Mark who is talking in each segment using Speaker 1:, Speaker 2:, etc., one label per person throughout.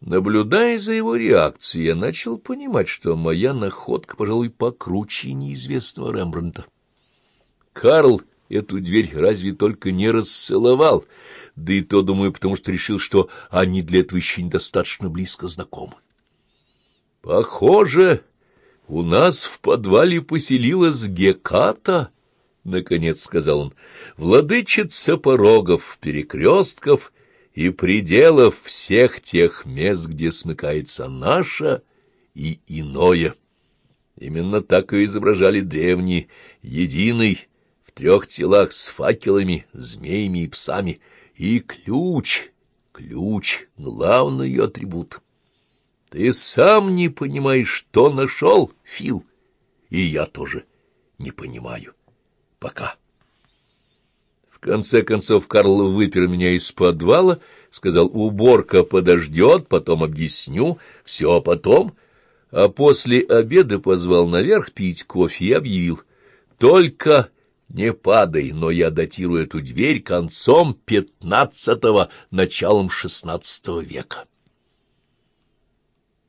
Speaker 1: Наблюдая за его реакцией, я начал понимать, что моя находка, пожалуй, покруче неизвестного Рембрандта. Карл эту дверь разве только не расцеловал, да и то, думаю, потому что решил, что они для этого еще недостаточно близко знакомы. Похоже, у нас в подвале поселилась Геката, — наконец сказал он, — владычица порогов, перекрестков и пределов всех тех мест, где смыкается наше и иное. Именно так и изображали древние, единый, в трех телах с факелами, змеями и псами. И ключ, ключ — главный ее атрибут. Ты сам не понимаешь, что нашел, Фил, и я тоже не понимаю. Пока конце концов Карл выпер меня из подвала, сказал, уборка подождет, потом объясню, все потом, а после обеда позвал наверх пить кофе и объявил, только не падай, но я датирую эту дверь концом пятнадцатого, началом шестнадцатого века.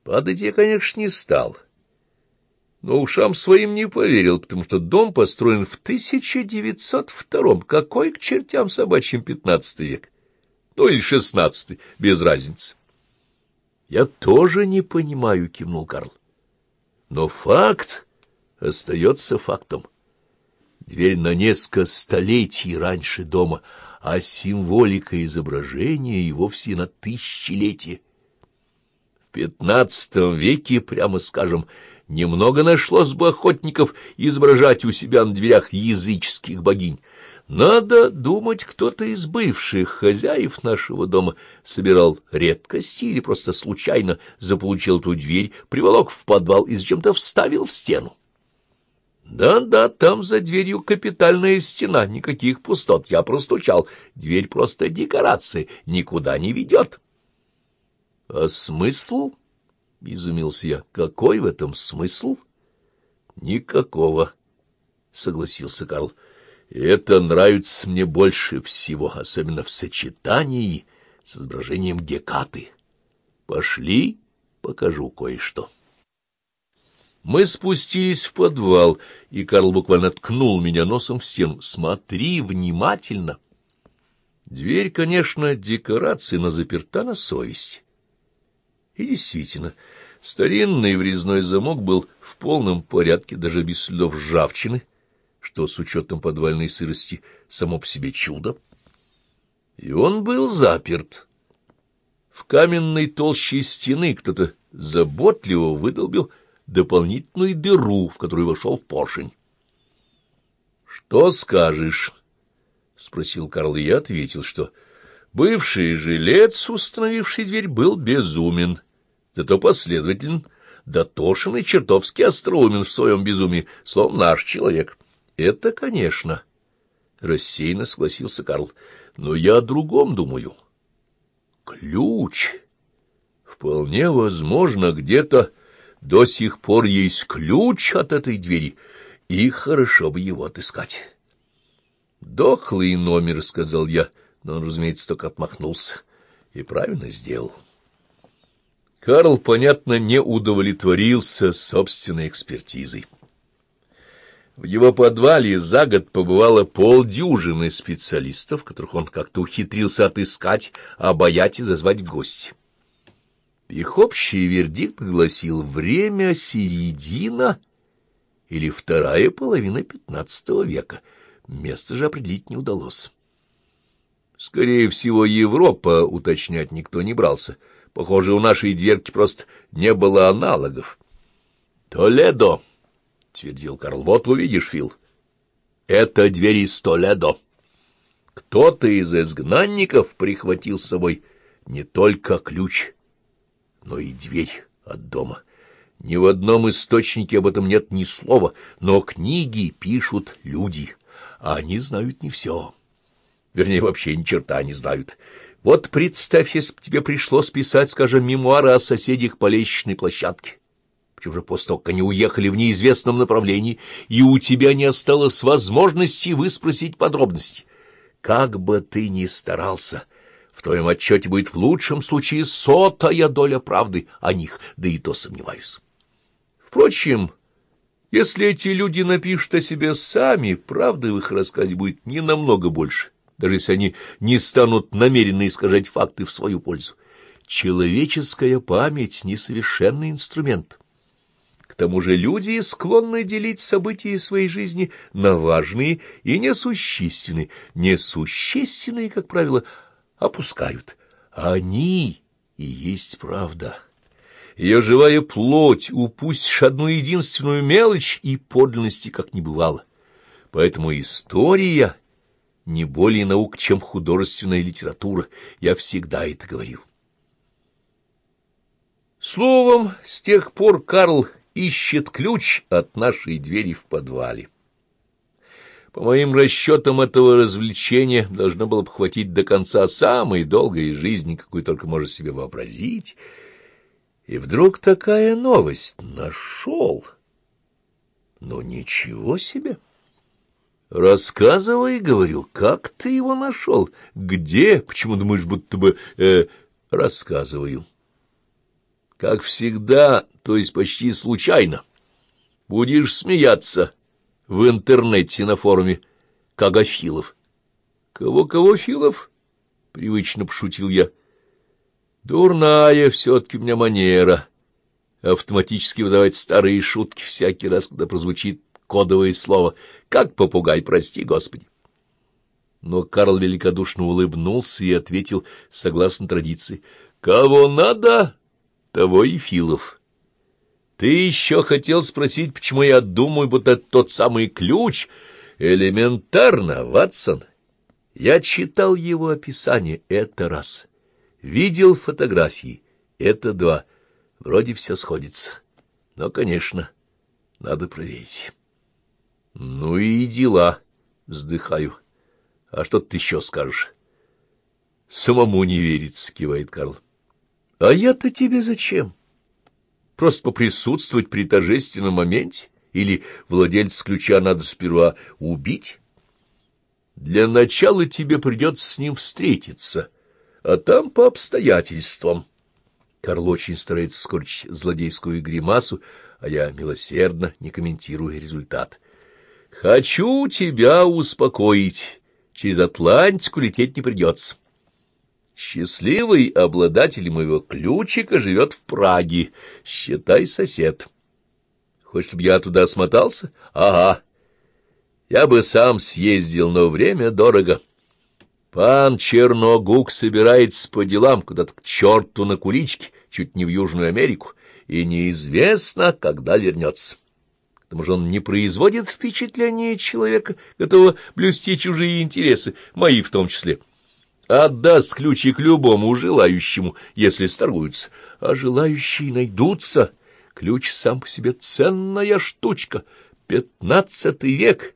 Speaker 1: Падать я, конечно, не стал но ушам своим не поверил, потому что дом построен в 1902-м. Какой к чертям собачьим 15 век? Ну или 16 без разницы. Я тоже не понимаю, кивнул Карл. Но факт остается фактом. Дверь на несколько столетий раньше дома, а символика изображения и вовсе на тысячелетие. В пятнадцатом веке, прямо скажем, Немного нашлось бы охотников изображать у себя на дверях языческих богинь. Надо думать, кто-то из бывших хозяев нашего дома собирал редкости или просто случайно заполучил ту дверь, приволок в подвал и зачем-то вставил в стену. Да-да, там за дверью капитальная стена, никаких пустот. Я простучал. Дверь просто декорация, никуда не ведет. А смысл? — изумился я. — Какой в этом смысл? — Никакого, — согласился Карл. — Это нравится мне больше всего, особенно в сочетании с изображением Гекаты. Пошли, покажу кое-что. Мы спустились в подвал, и Карл буквально ткнул меня носом в стену. «Смотри внимательно!» Дверь, конечно, декорация, но заперта на совесть. И действительно, старинный врезной замок был в полном порядке, даже без следов ржавчины, что с учетом подвальной сырости само по себе чудо. И он был заперт. В каменной толще стены кто-то заботливо выдолбил дополнительную дыру, в которую вошел в поршень. — Что скажешь? — спросил Карл, и я ответил, что Бывший жилец, установивший дверь, был безумен, зато последователен, дотошен и чертовски остроумен в своем безумии, словом, наш человек. Это, конечно, рассеянно согласился Карл, но я о другом думаю. Ключ. Вполне возможно, где-то до сих пор есть ключ от этой двери, и хорошо бы его отыскать. «Дохлый номер», — сказал я, — но он, разумеется, только отмахнулся и правильно сделал. Карл, понятно, не удовлетворился собственной экспертизой. В его подвале за год побывало полдюжины специалистов, которых он как-то ухитрился отыскать, обаять и зазвать в гости. Их общий вердикт гласил «время середина» или вторая половина пятнадцатого века. Место же определить не удалось. Скорее всего, Европа уточнять никто не брался. Похоже, у нашей дверки просто не было аналогов. «Толедо!» — твердил Карл. «Вот увидишь, Фил. Это дверь из Толедо. Кто-то из изгнанников прихватил с собой не только ключ, но и дверь от дома. Ни в одном источнике об этом нет ни слова, но книги пишут люди, а они знают не все». Вернее, вообще ни черта не знают. Вот представь, если бы тебе пришлось писать, скажем, мемуары о соседях по лестничной площадке. Почему же после того, как они уехали в неизвестном направлении, и у тебя не осталось возможности выспросить подробности? Как бы ты ни старался, в твоем отчете будет в лучшем случае сотая доля правды о них, да и то сомневаюсь. Впрочем, если эти люди напишут о себе сами, правды в их рассказе будет не намного больше, даже если они не станут намеренно искажать факты в свою пользу. Человеческая память — несовершенный инструмент. К тому же люди склонны делить события своей жизни на важные и несущественные. Несущественные, как правило, опускают. Они и есть правда. Ее живая плоть упустишь одну единственную мелочь, и подлинности как не бывало. Поэтому история не более наук, чем художественная литература. Я всегда это говорил. Словом, с тех пор Карл ищет ключ от нашей двери в подвале. По моим расчетам, этого развлечения должно было бы хватить до конца самой долгой жизни, какую только можно себе вообразить. И вдруг такая новость нашел. Ну, ничего себе! Рассказывай, говорю, как ты его нашел? Где? Почему думаешь, будто бы... Э, рассказываю. Как всегда, то есть почти случайно. Будешь смеяться в интернете на форуме Кагафилов. Кого-кого Филов? Привычно пошутил я. Дурная все-таки у меня манера. Автоматически выдавать старые шутки всякий раз, когда прозвучит кодовое слово. Как попугай, прости, Господи. Но Карл великодушно улыбнулся и ответил, согласно традиции, «Кого надо, того и Филов. Ты еще хотел спросить, почему я думаю, будто тот самый ключ? Элементарно, Ватсон. Я читал его описание, это раз. Видел фотографии, это два. Вроде все сходится. Но, конечно, надо проверить. Ну и дела, вздыхаю. А что ты еще скажешь? Самому не верится, кивает Карл. А я-то тебе зачем? Просто поприсутствовать при торжественном моменте? Или владельца ключа надо сперва убить? Для начала тебе придется с ним встретиться, а там по обстоятельствам. Карл очень старается скорчить злодейскую гримасу, а я милосердно не комментирую результат. «Хочу тебя успокоить. Через Атлантику лететь не придется». Счастливый обладатель моего ключика живет в Праге, считай сосед. Хочешь, чтобы я туда смотался? Ага. Я бы сам съездил, но время дорого. Пан Черногук собирается по делам куда-то к черту на куличке, чуть не в Южную Америку, и неизвестно, когда вернется. К тому же он не производит впечатления человека, готового блюсти чужие интересы, мои в том числе отдаст ключик любому желающему, если сторгуются. А желающие найдутся. Ключ сам по себе ценная штучка. Пятнадцатый век.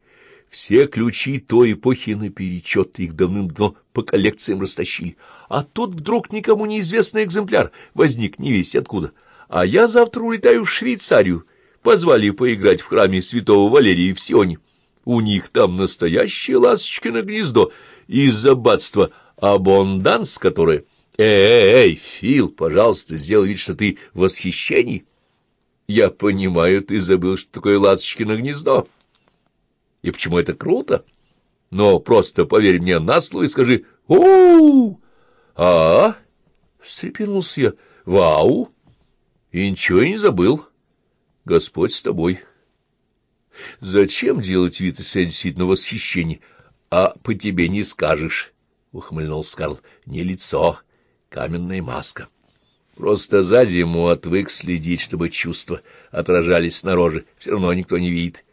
Speaker 1: Все ключи той эпохи наперечет, их давным-давно по коллекциям растащили. А тут вдруг никому неизвестный экземпляр возник не весь откуда. А я завтра улетаю в Швейцарию. Позвали поиграть в храме святого Валерия в Сионе. У них там настоящее ласточкино гнездо из аббатства Абонданс, которая... Эй, Фил, пожалуйста, сделай вид, что ты в восхищении. Я понимаю, ты забыл, что такое ласточкино гнездо. И почему это круто? Но просто поверь мне на слово и скажи «У-у-у!» «А?» — встрепенулся я. «Вау!» И ничего не забыл. Господь с тобой. Зачем делать вид, если действительно восхищение? А по тебе не скажешь. — ухмыльнулся Карл. — Не лицо, каменная маска. Просто за зиму отвык следить, чтобы чувства отражались снаружи. Все равно никто не видит.